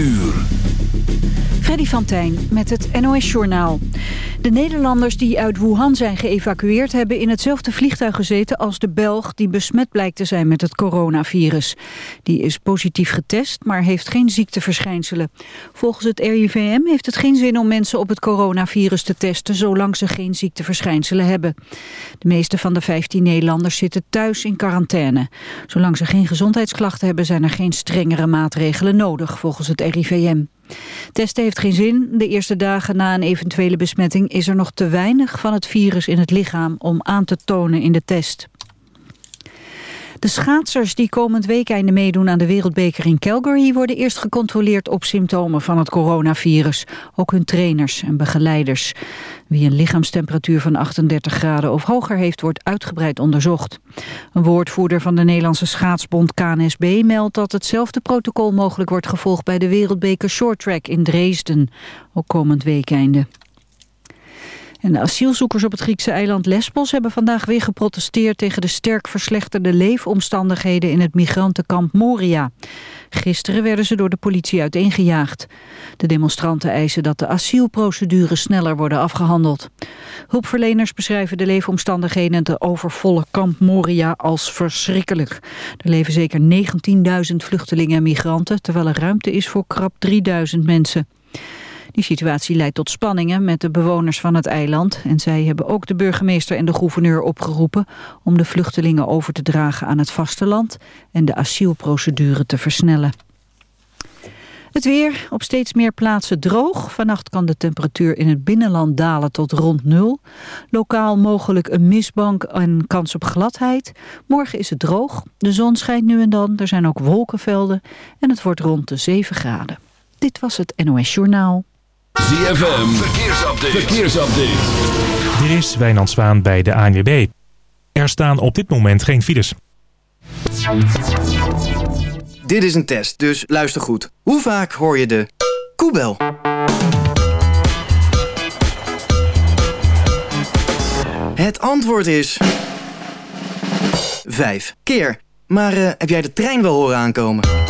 uur. Freddy van Tijn met het NOS-journaal. De Nederlanders die uit Wuhan zijn geëvacueerd... hebben in hetzelfde vliegtuig gezeten als de Belg... die besmet blijkt te zijn met het coronavirus. Die is positief getest, maar heeft geen ziekteverschijnselen. Volgens het RIVM heeft het geen zin om mensen op het coronavirus te testen... zolang ze geen ziekteverschijnselen hebben. De meeste van de 15 Nederlanders zitten thuis in quarantaine. Zolang ze geen gezondheidsklachten hebben... zijn er geen strengere maatregelen nodig, volgens het RIVM. Testen heeft geen zin. De eerste dagen na een eventuele besmetting is er nog te weinig van het virus in het lichaam om aan te tonen in de test. De schaatsers die komend weekende meedoen aan de wereldbeker in Calgary... worden eerst gecontroleerd op symptomen van het coronavirus. Ook hun trainers en begeleiders. Wie een lichaamstemperatuur van 38 graden of hoger heeft... wordt uitgebreid onderzocht. Een woordvoerder van de Nederlandse schaatsbond KNSB meldt... dat hetzelfde protocol mogelijk wordt gevolgd... bij de wereldbeker shorttrack in Dresden. Ook komend weekende. En de asielzoekers op het Griekse eiland Lesbos hebben vandaag weer geprotesteerd tegen de sterk verslechterde leefomstandigheden in het migrantenkamp Moria. Gisteren werden ze door de politie uiteengejaagd. De demonstranten eisen dat de asielprocedures sneller worden afgehandeld. Hulpverleners beschrijven de leefomstandigheden in het overvolle kamp Moria als verschrikkelijk. Er leven zeker 19.000 vluchtelingen en migranten, terwijl er ruimte is voor krap 3.000 mensen. Die situatie leidt tot spanningen met de bewoners van het eiland. En zij hebben ook de burgemeester en de gouverneur opgeroepen... om de vluchtelingen over te dragen aan het vasteland... en de asielprocedure te versnellen. Het weer, op steeds meer plaatsen droog. Vannacht kan de temperatuur in het binnenland dalen tot rond nul. Lokaal mogelijk een mistbank en kans op gladheid. Morgen is het droog, de zon schijnt nu en dan, er zijn ook wolkenvelden... en het wordt rond de 7 graden. Dit was het NOS Journaal. ZFM, verkeersupdate. verkeersupdate. Dit is Wijnand Zwaan bij de ANWB. Er staan op dit moment geen files. Dit is een test, dus luister goed. Hoe vaak hoor je de koebel? Het antwoord is... Vijf keer. Maar uh, heb jij de trein wel horen aankomen?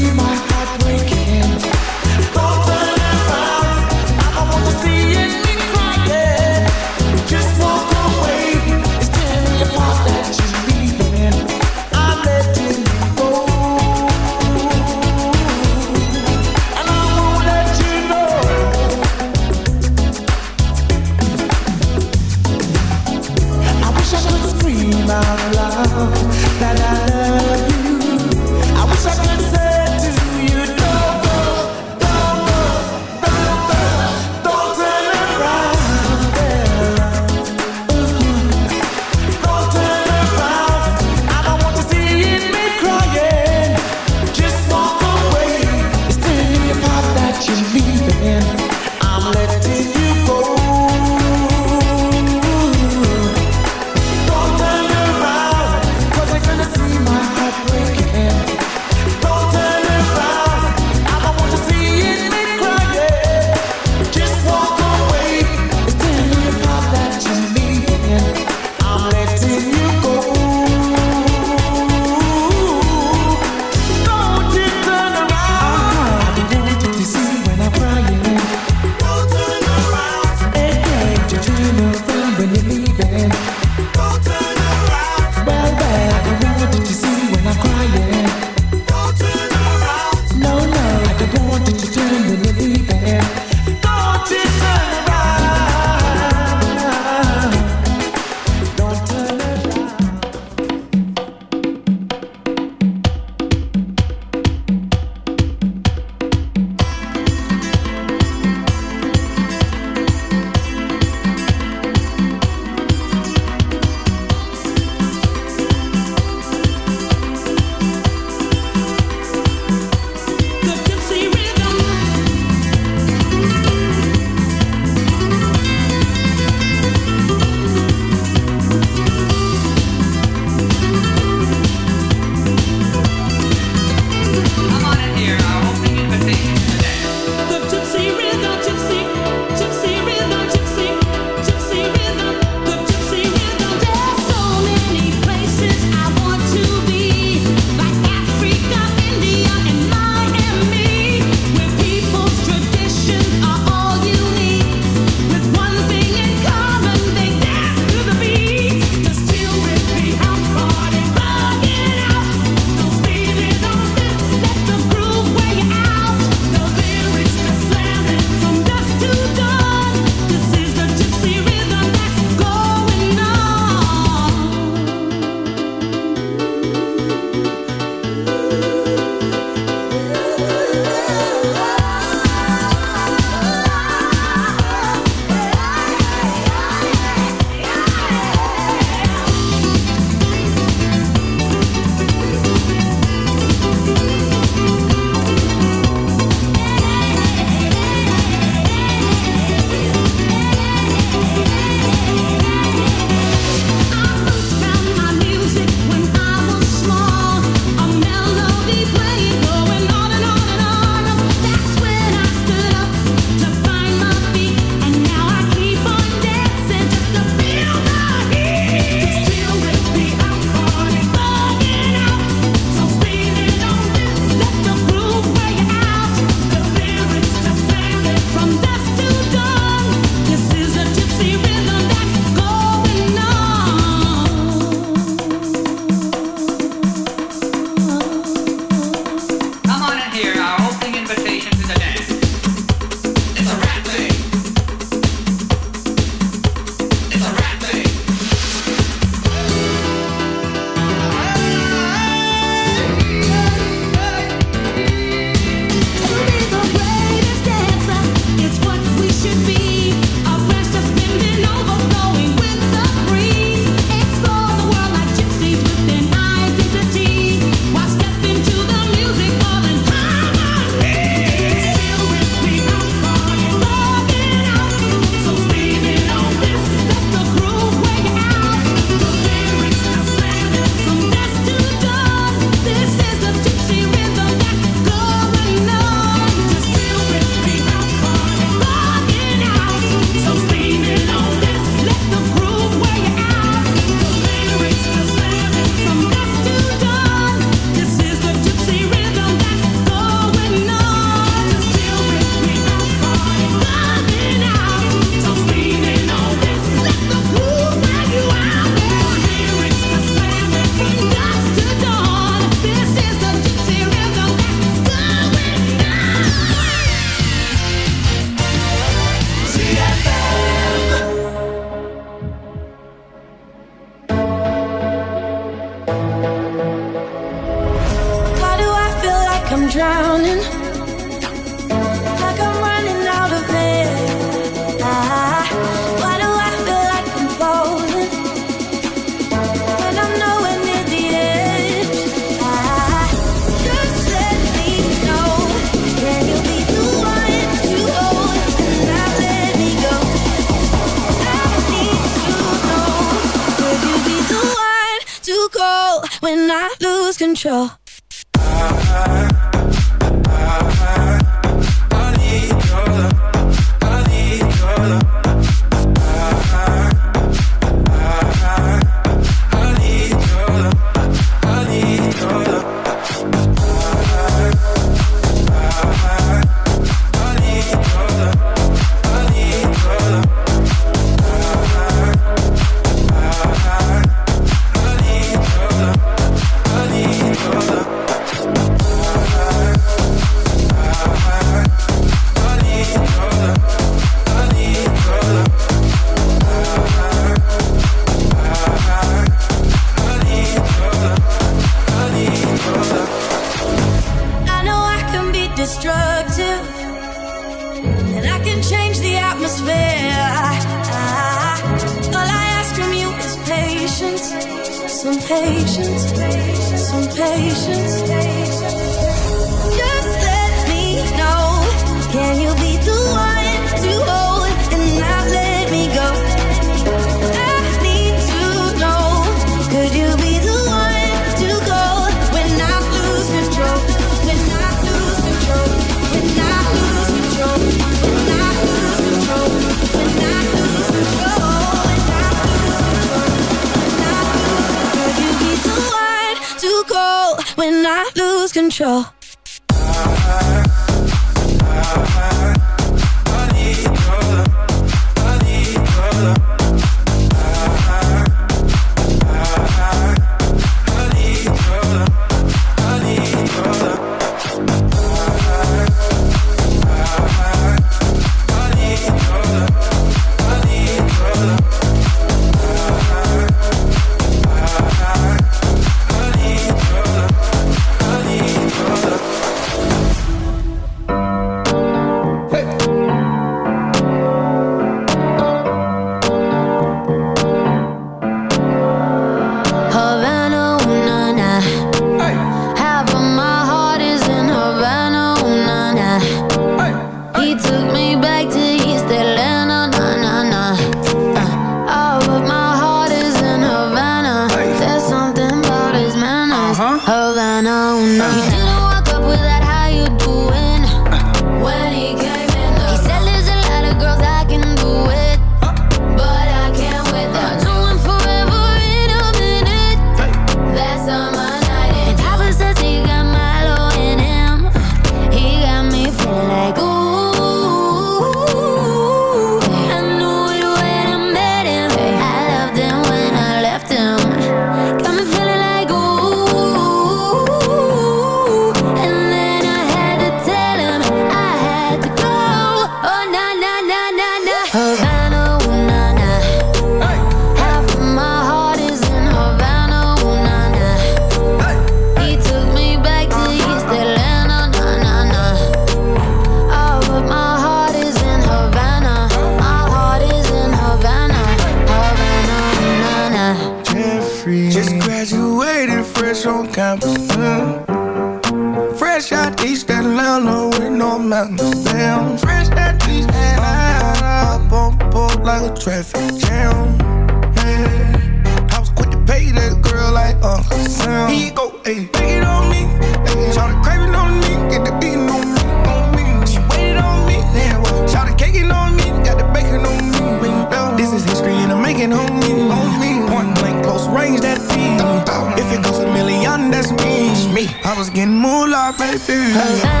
getting more like baby.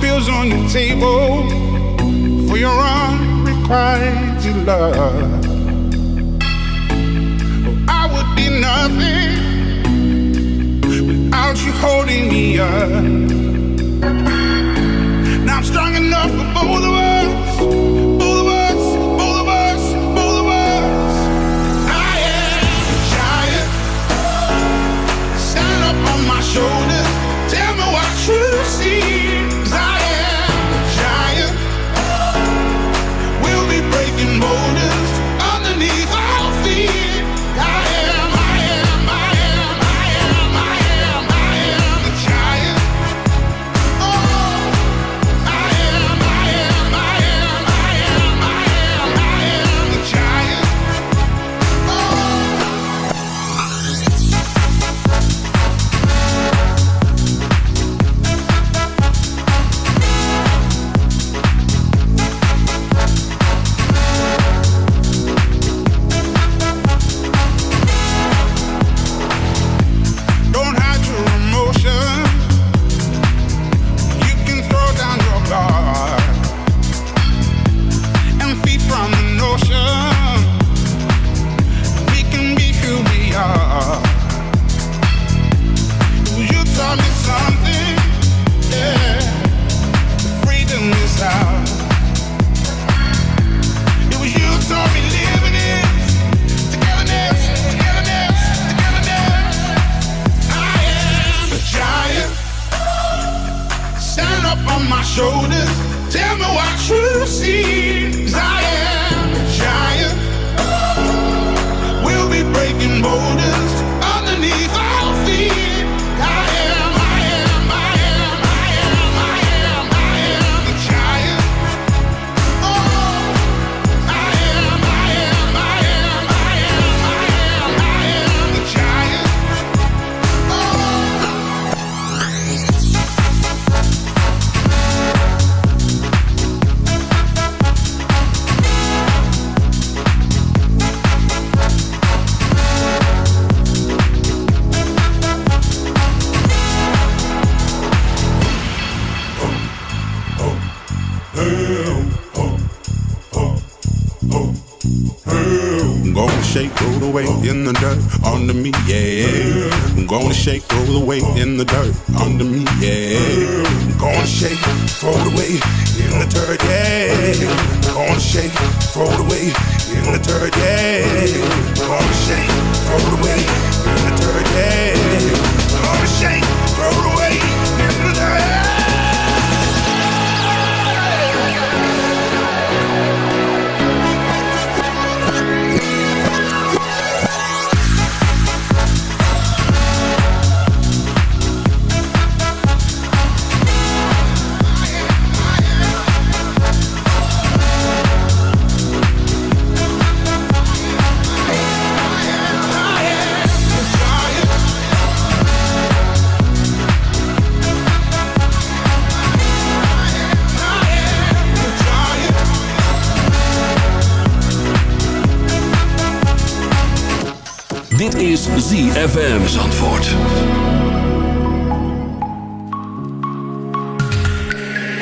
Pills on the table for your unrequited love. I would be nothing without you holding me up. Now I'm strong enough for both of us. Both of us, both of us, both of us. I am a giant. Stand up on my shoulders. Tell me what you see. morning.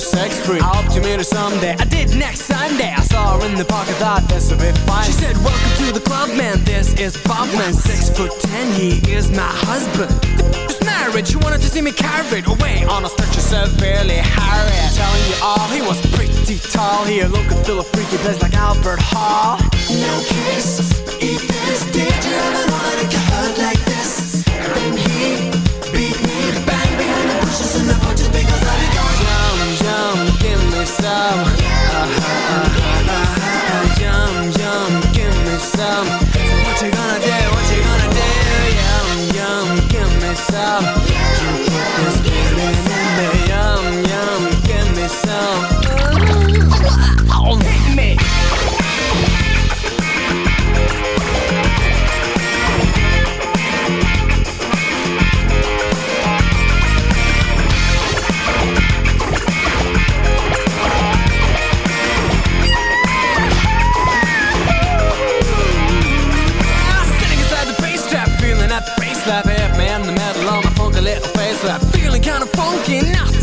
sex freak. I hope to meet her someday. I did next Sunday. I saw her in the park. I thought this would be fine. She said, "Welcome to the club, man. This is Bob, man. Six foot ten. He is my husband." Just married. She wanted to see me carried away on a stretcher severely harried. Telling you all, he was pretty tall. He looked and feel a freaky place like Albert Hall. No kiss, eat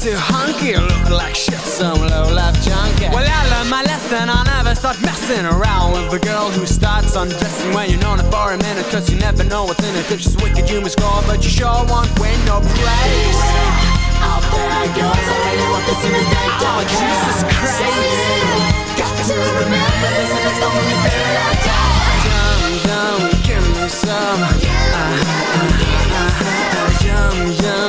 too hunky, looking like shit, some low life junkie. Well, I learned my lesson, I'll never start messing around with a girl who starts undressing when you're known her for a minute, cause you never know what's in it. If she's wicked, you must score, but you sure won't win no praise. Out there goes, I really want this in the Oh, Jesus Christ. Got to remember this and it's the only thing I got. Yum, yum, give me some. Ah, ah, ah, ah, yum, yum, give me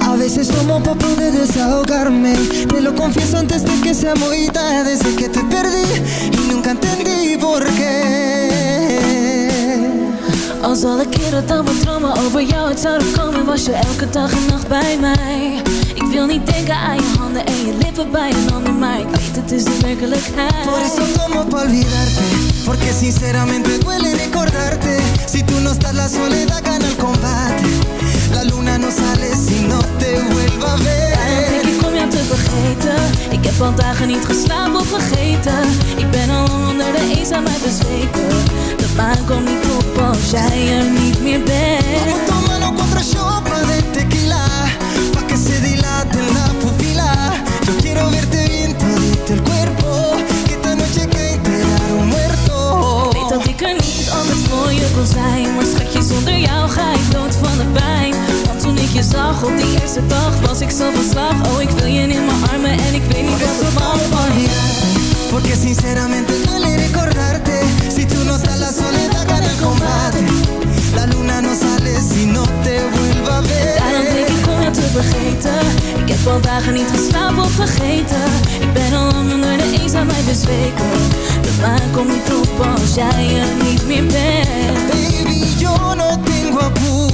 A veces tomo pa' poder desahogarme. Te lo confieso antes de que sea muy tarde. Desde que te perdí y nunca entendí por qué. Als alle keren dan mijn dromen over jou uit zouden komen Was je elke dag en nacht bij mij. Ik wil niet denken aan je handen en je lippen bij een ander Maar ik weet het is de werkelijkheid. Por eso tomo pa' olvidarte Porque sinceramente duele recordarte. Si tú no estás la soledad gana el combate. La luna no sale si no te vuelva a Daarom denk ver ik om jou te vergeten. Ik heb al dagen niet geslapen of vergeten. Ik ben al onder de eenzaamheid bezweken. De maan komt niet op als jij er niet meer bent. Vamos tomando contra chopa de tequila op die eerste dag Was ik zo van slag. Oh, ik wil je in mijn armen En ik weet niet wat ik van van je Porque sinceramente duele recordarte. Si tú no estás la soledad gana el combate. La luna no sale si no te vuelva a Daarom denk ver ik om jou te vergeten. Ik heb al dagen niet geslapen of vergeten. Ik ben al lang onder de eenzaamheid bezweken. De maan komt niet op als jij er niet meer bent. Baby, yo no tengo apuro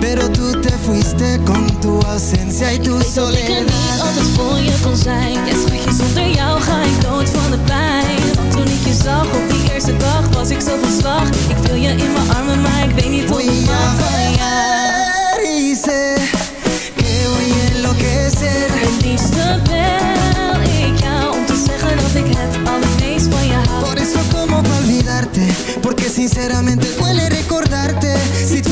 Pero tú te fuiste con tu ausencia y tu Weet dat ik er niet soledad. altijd voor je kon zijn. Ja schatje, zonder jou ga ik dood van de pijn. Want toen ik je zag op die eerste dag was ik zo van slag. Ik wil je in mijn armen, maar ik weet niet hoe ik maak van jou sé que voy a enloquecer. Het liefste bel ik jou om te zeggen dat ik het allermeest van je hou. Por eso como pa' olvidarte? Porque sinceramente duele recordarte. Si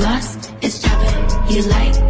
lost, it's chopping. You like